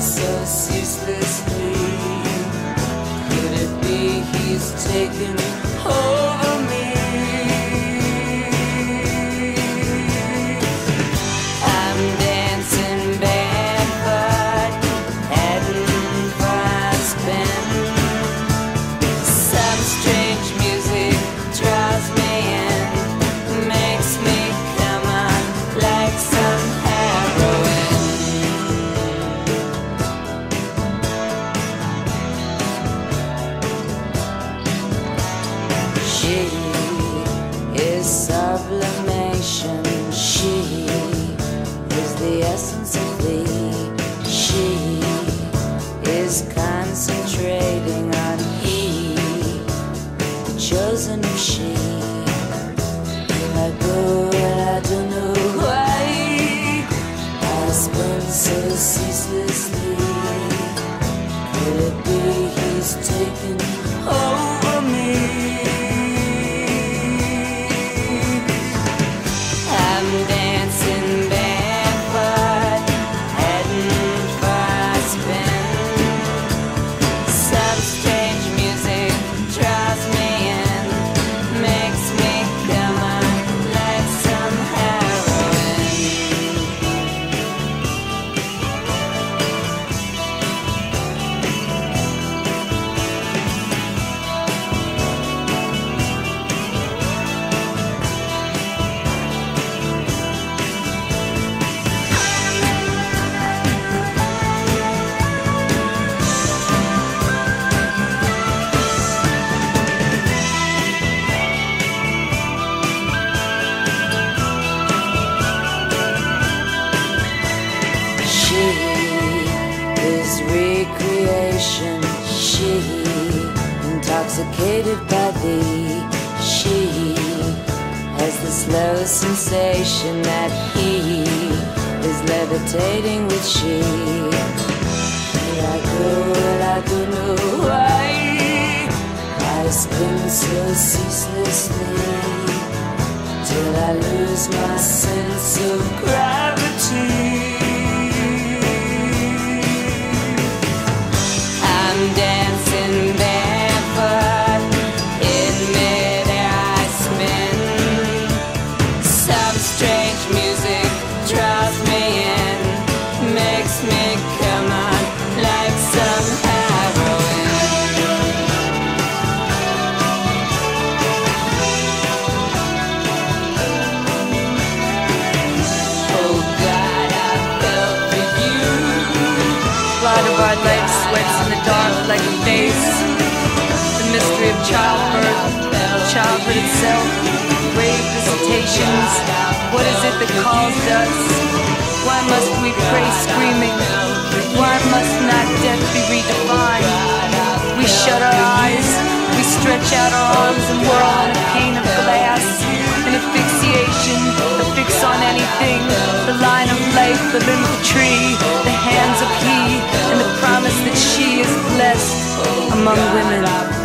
so ceaselessly. Could it be he's taken over I lose my sense of gravity. Childhood itself, visitations. What is it that calls us? Why must we pray screaming? Why must not death be redefined? We shut our eyes, we stretch out our arms and whirl on a pane of glass. An asphyxiation, a fix on anything. The line of life, the limb of the tree, the hands of he, and the promise that she is blessed among women.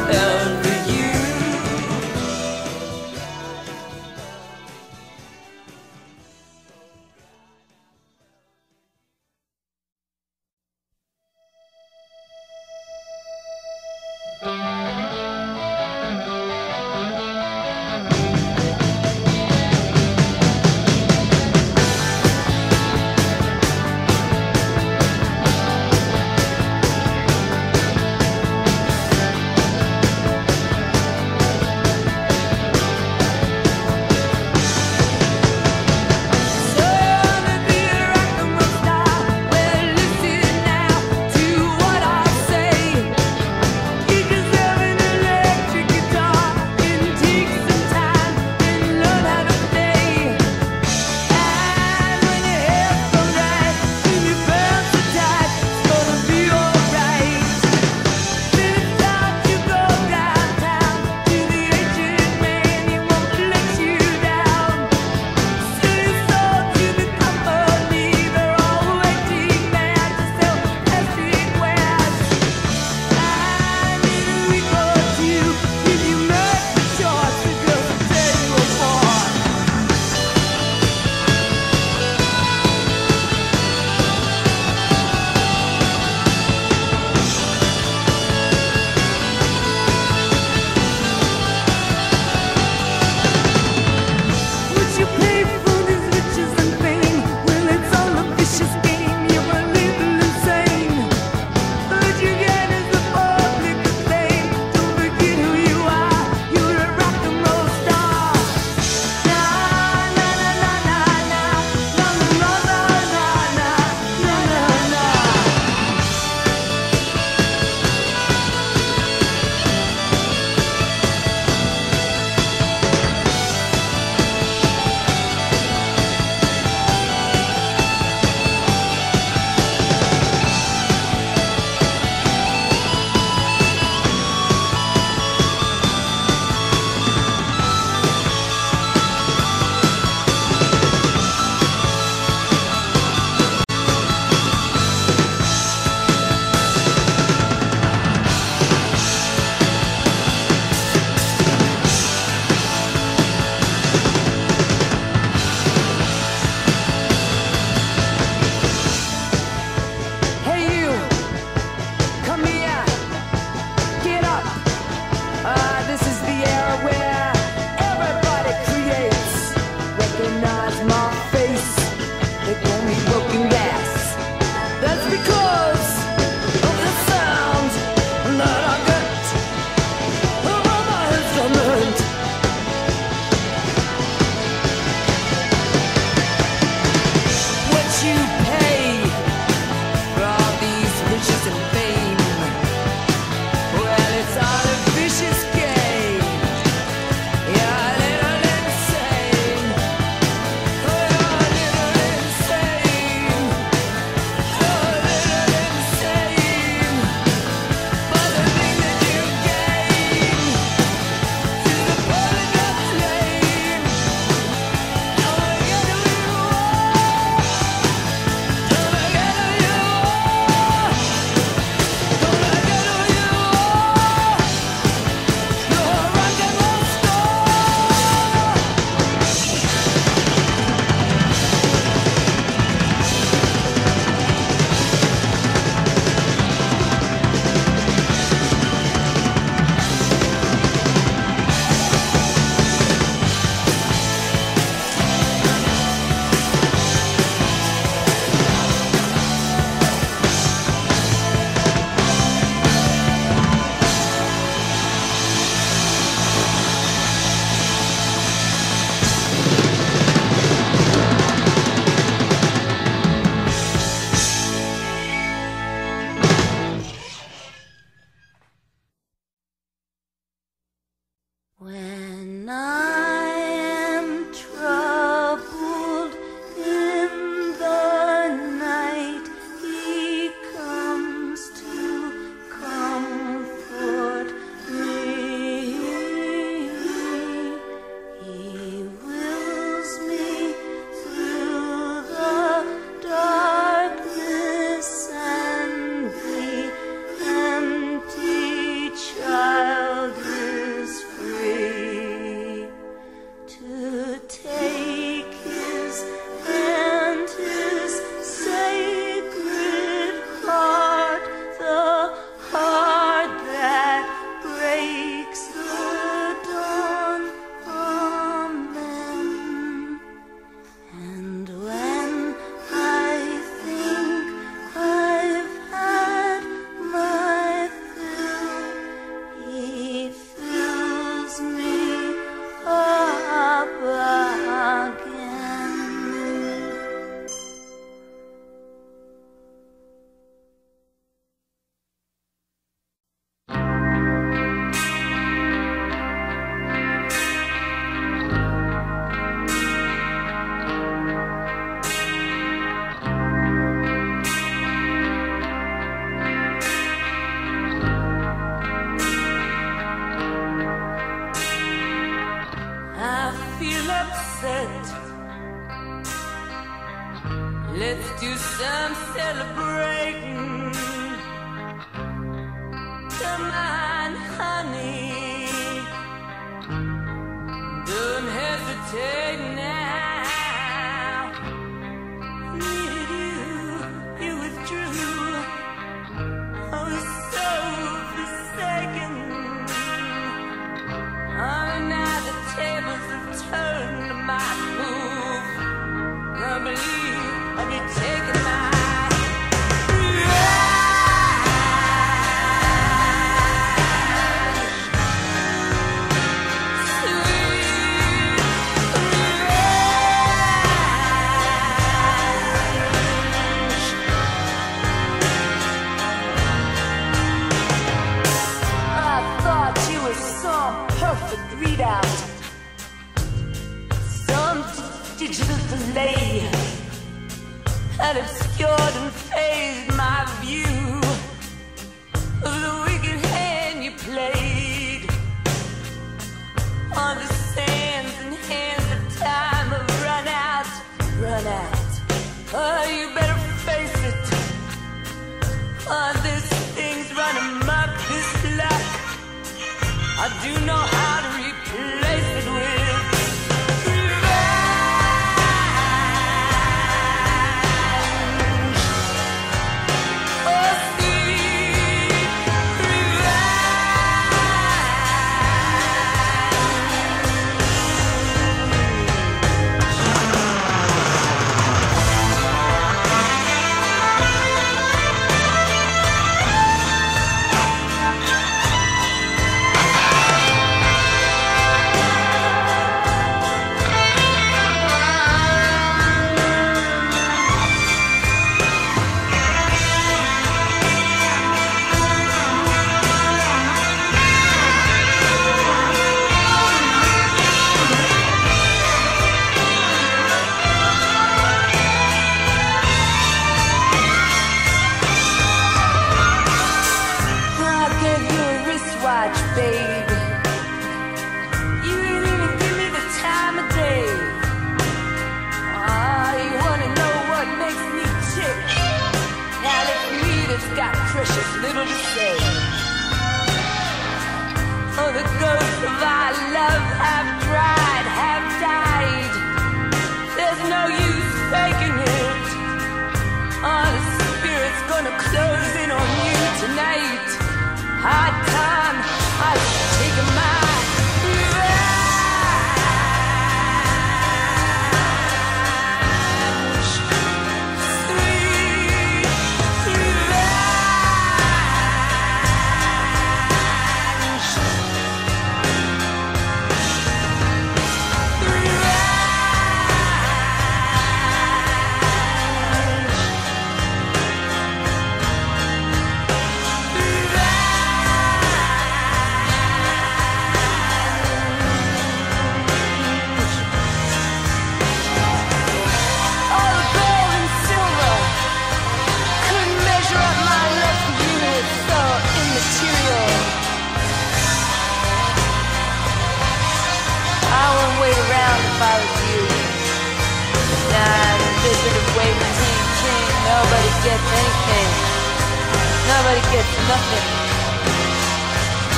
some celebration.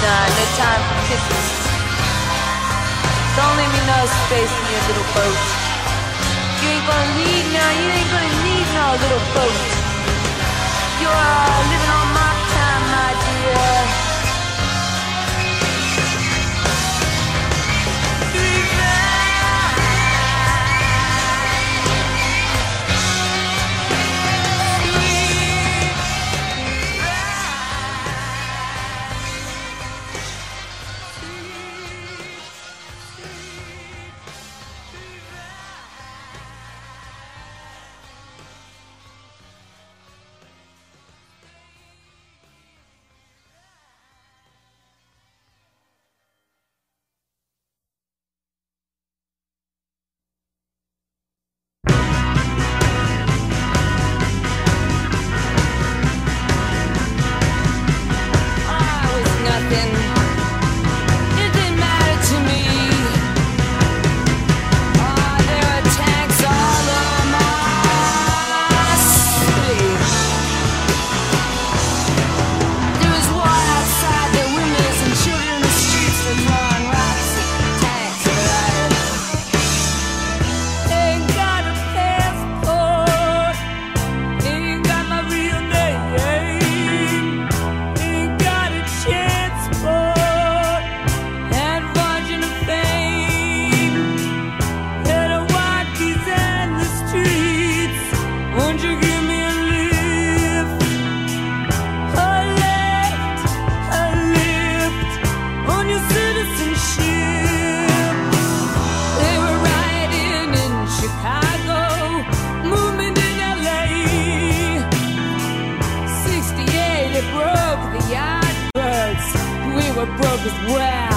Nah, no time for kisses. Don't leave me no space in your little boat. You ain't gonna need now, you ain't gonna need no little boat. You're living on my time, my dear. yardbirds. We were broke as well.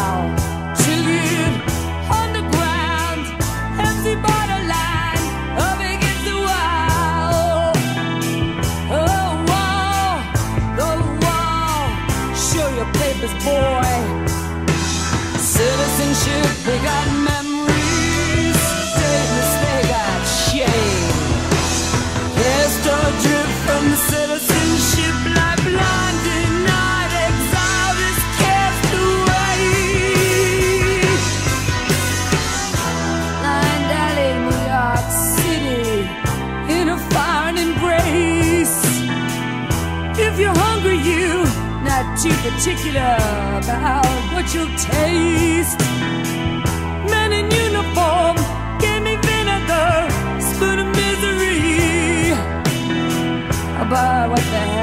particular about what you'll taste. Men in uniform gave me vinegar, spoon of misery. About what the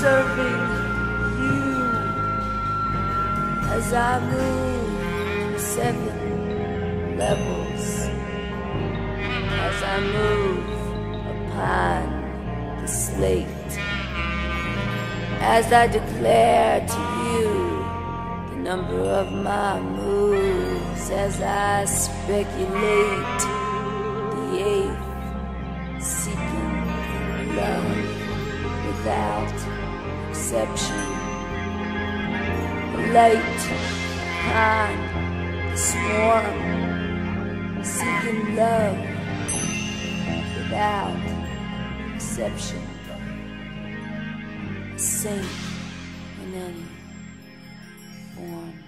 serving you as I move seven levels, as I move upon the slate, as I declare to you the number of my moves, as I speculate the eighth seeking love without exception light the swarm, seeking love without exception. A saint in any form.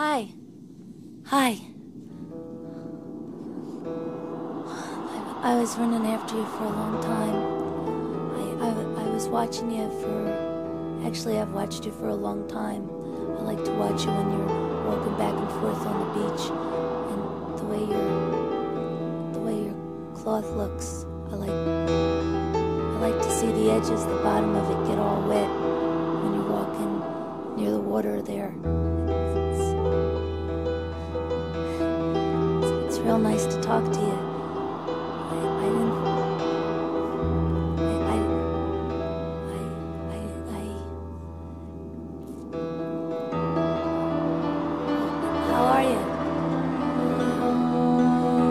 Hi. Hi. I, I was running after you for a long time. I, I, I was watching you for. Actually, I've watched you for a long time. I like to watch you when you're walking back and forth on the beach, and the way your the way your cloth looks. I like I like to see the edges, the bottom of it get all wet when you're walking near the water there. Real nice to talk to you. I, I didn't. I, I, I, how are you?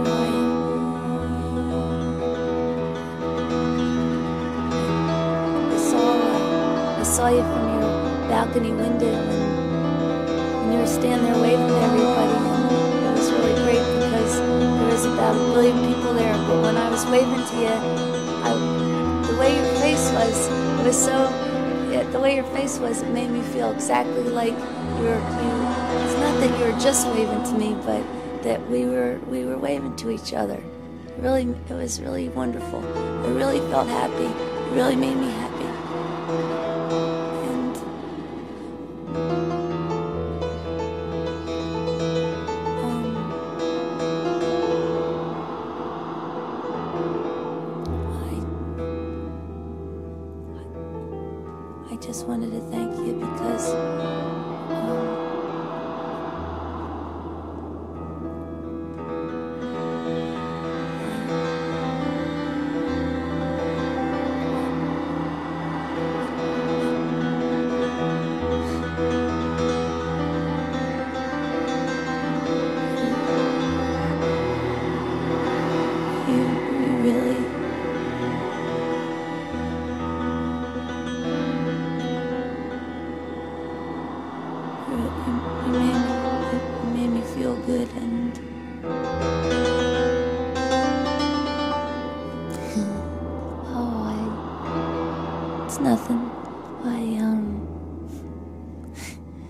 How are you? I saw, I saw you from your balcony window and, you were standing there waving to everybody, waving to you, I, the way your face was, was so. The way your face was, it made me feel exactly like you were. You, it's not that you were just waving to me, but that we were we were waving to each other. Really, it was really wonderful. I really felt happy. It really made me happy. Good and. oh, I. It's nothing. I, um.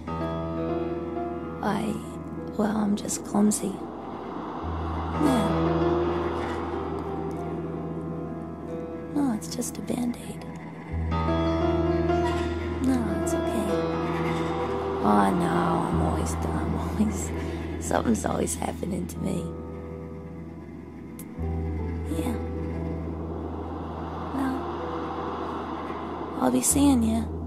I. Well, I'm just clumsy. Yeah. No, it's just a band aid. No, it's okay. Oh no, I'm always dumb. Always, something's always happening to me. Yeah. Well, I'll be seeing you.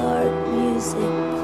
Art music.